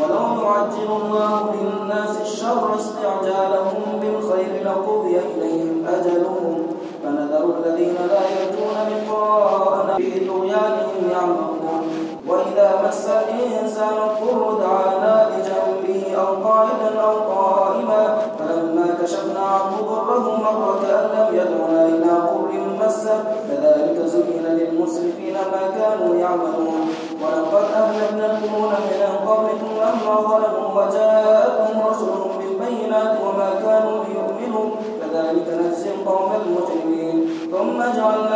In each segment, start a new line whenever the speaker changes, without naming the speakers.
ولو يعجل الله للناس الشر استعجالهم بالخير لقضي إليهم أجلهم. فنذر الذين لا يرجون لقاءنا في طغيانهم يعمهون. وإذا مس الإنسان الضر دعانا لجنبه أو قائدا أو قائما. فلما كشفنا عنه ضره مر كأن لم يدعنا إلى ضر مسه. كذلك زين للمسرفين ما كانوا يعملون ولقد أهلكنا القرون من قبلكم لما ظلموا وجاءتهم رسلهم بالبينات وما كانوا ليؤمنوا. كذلك نجزي القوم المجرمين. ثم جعلناكم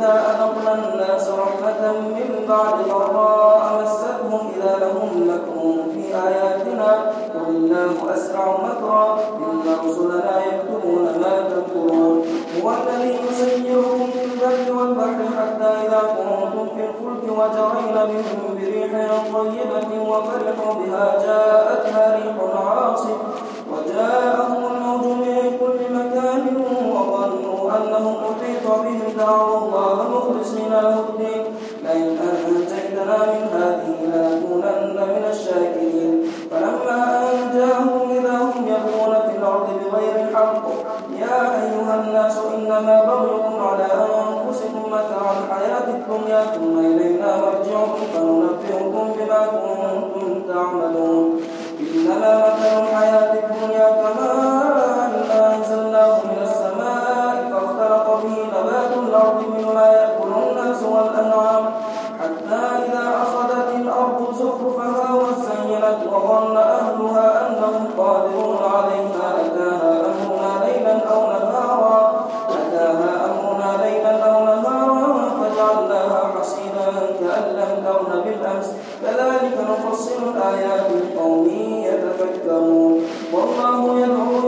وإذا أذقنا الناس رحمة من بعد ضراء مستهم إذا لهم مكر في آياتنا قل الله أسرع مكرا إن رسلنا يكتبون ما تكتبون هو الذي يسيركم في البر والبحر حتى إذا كنتم في الفلك وجرين بهم بريح طيبة وفرحوا بها. جاءتها ريح عاصف وجاءهم الموج من كل مكان وظنوا أنهم أحيط بهم دعوا الله الدين لئن أنجيتنا من هذه لنكونن من الشاكرين. فلما أنجاهم إذا هم يبغون في الأرض بغير الحق يا أيها الناس إنما بغيكم على أنفسكم متاع الحياة الدنيا ثم إلينا مرجعكم فننبئكم بما كنتم تعملون. إنما نفصل الآيات لقوم يتفكرون. والله يدعو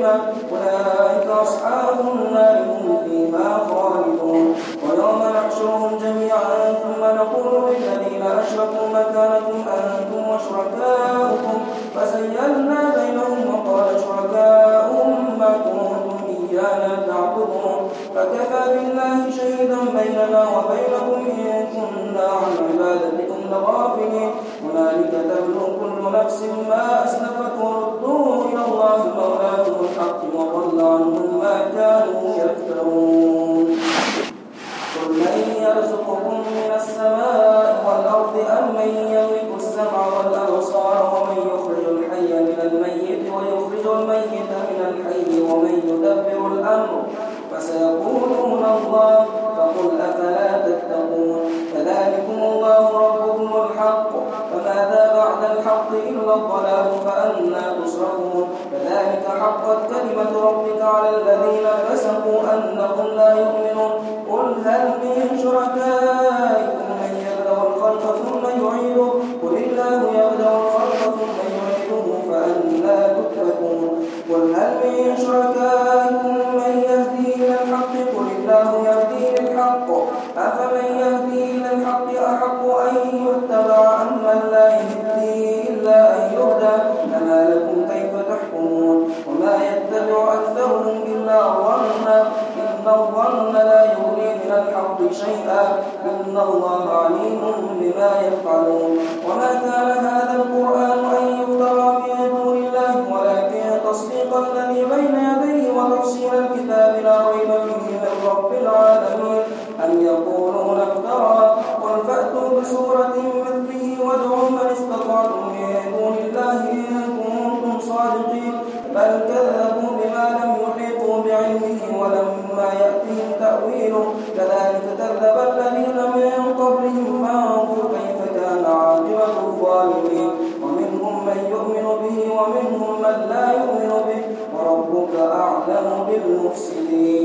مظلما أولئك أصحاب النار هم فيها خالدون. ويوم نحشرهم جميعا ثم نقول للذين أشركوا مكانكم أنتم وشركاؤكم. فزينا بينهم وقال شركاؤهم ما كنتم إيانا تعبدون. فكفى بالله شهيدا بيننا وبينكم إن كنا عن عبادتكم لغافلين. هنالك تبلو كل نفس ما أسلفت الله مولاهم الحق وضل عنهم ما كانوا يفترون. قل من يرزقكم من شركائكم من يبدأ الخلق ثم يعيده. قل الله يبدأ الخلق ثم يعيده فأنا تتركون قل هل من شركائكم ما يفعلون المرسلين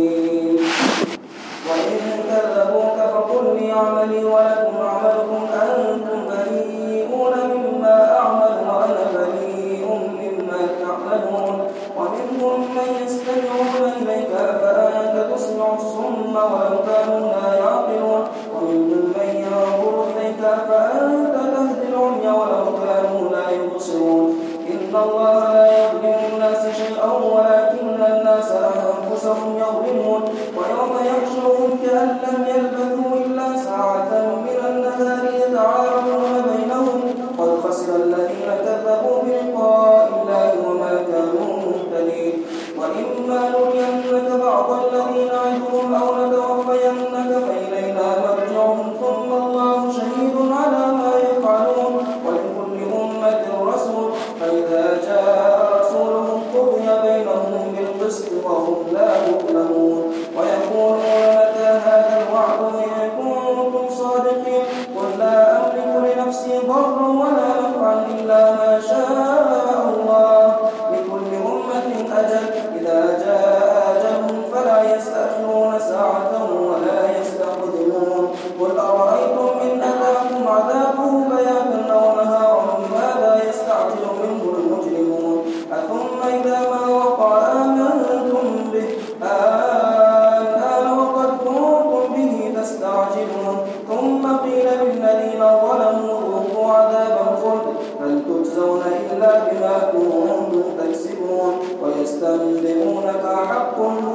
la, يستعجلون ثم قيل للذين ظلموا ذوقوا عذاب الخلد. هل تجزون إلا بما كنتم تكسبون. ويستنبئونك حق هو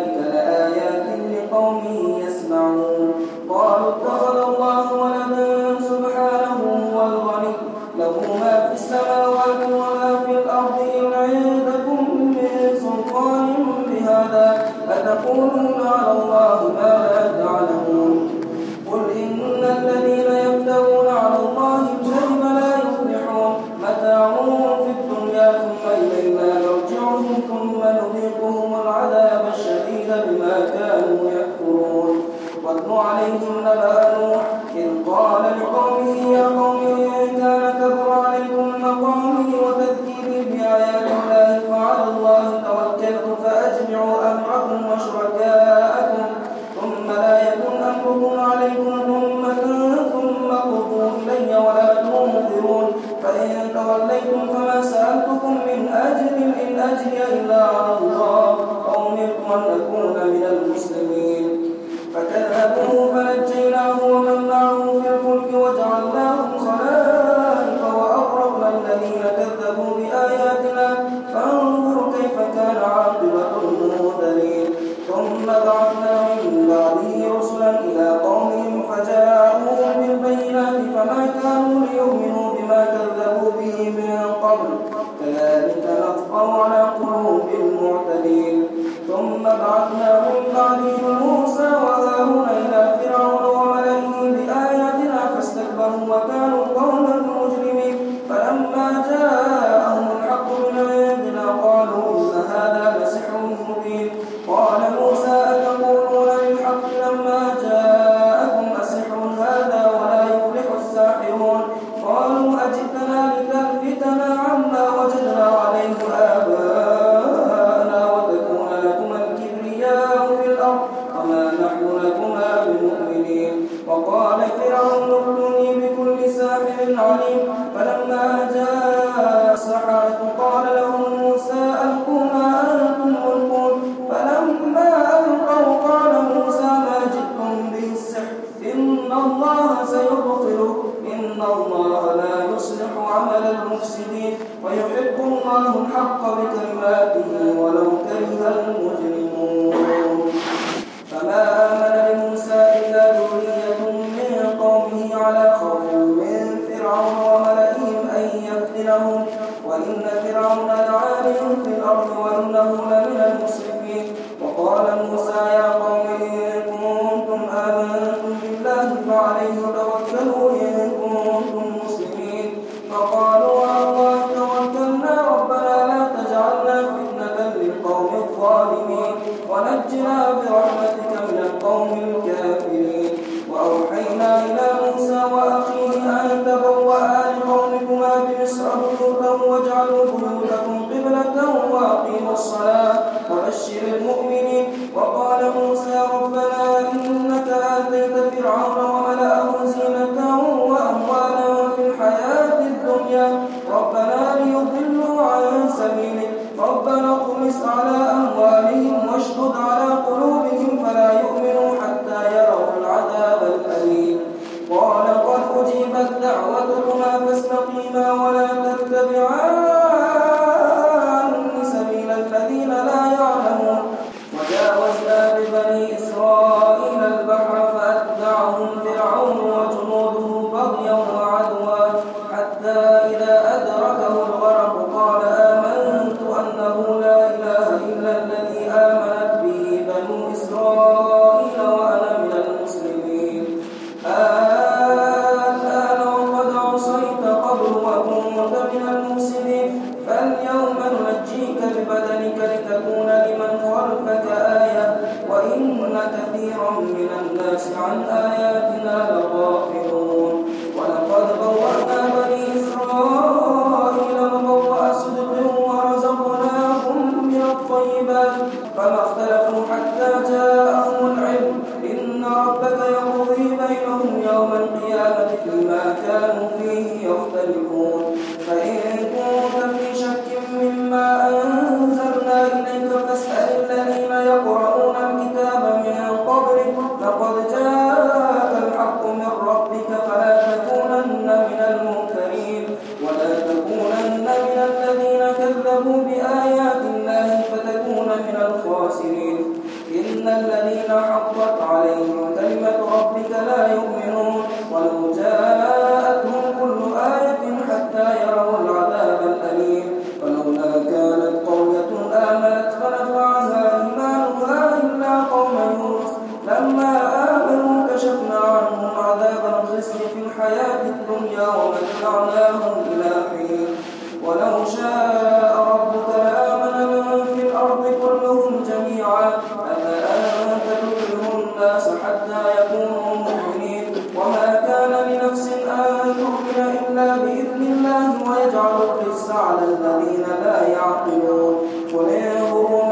رسلا إلى قومهم فجاءوهم بالبينات فما كانوا ليؤمنوا بما كذبوا به من قبل. كذلك نطبع على قلوب عمل المفسدين ويحب الله الحق بكلماته ولو كره المجرمون. فما آمن لموسى إلا ذرية من قومه على خوف من فرعون وملئهم أن يفتنهم. وإن فرعون لعال في الأرض رب العالمين that you الذين لا يعقلون قل انظروا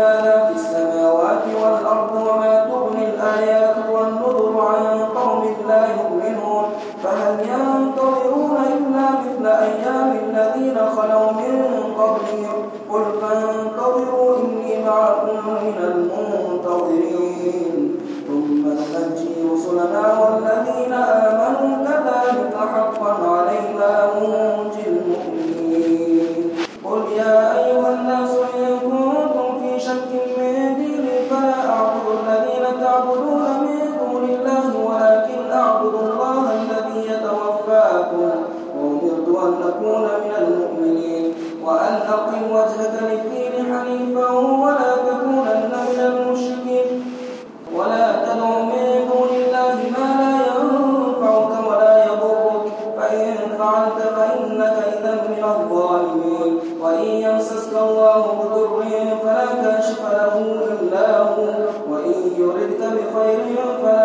خير يقبل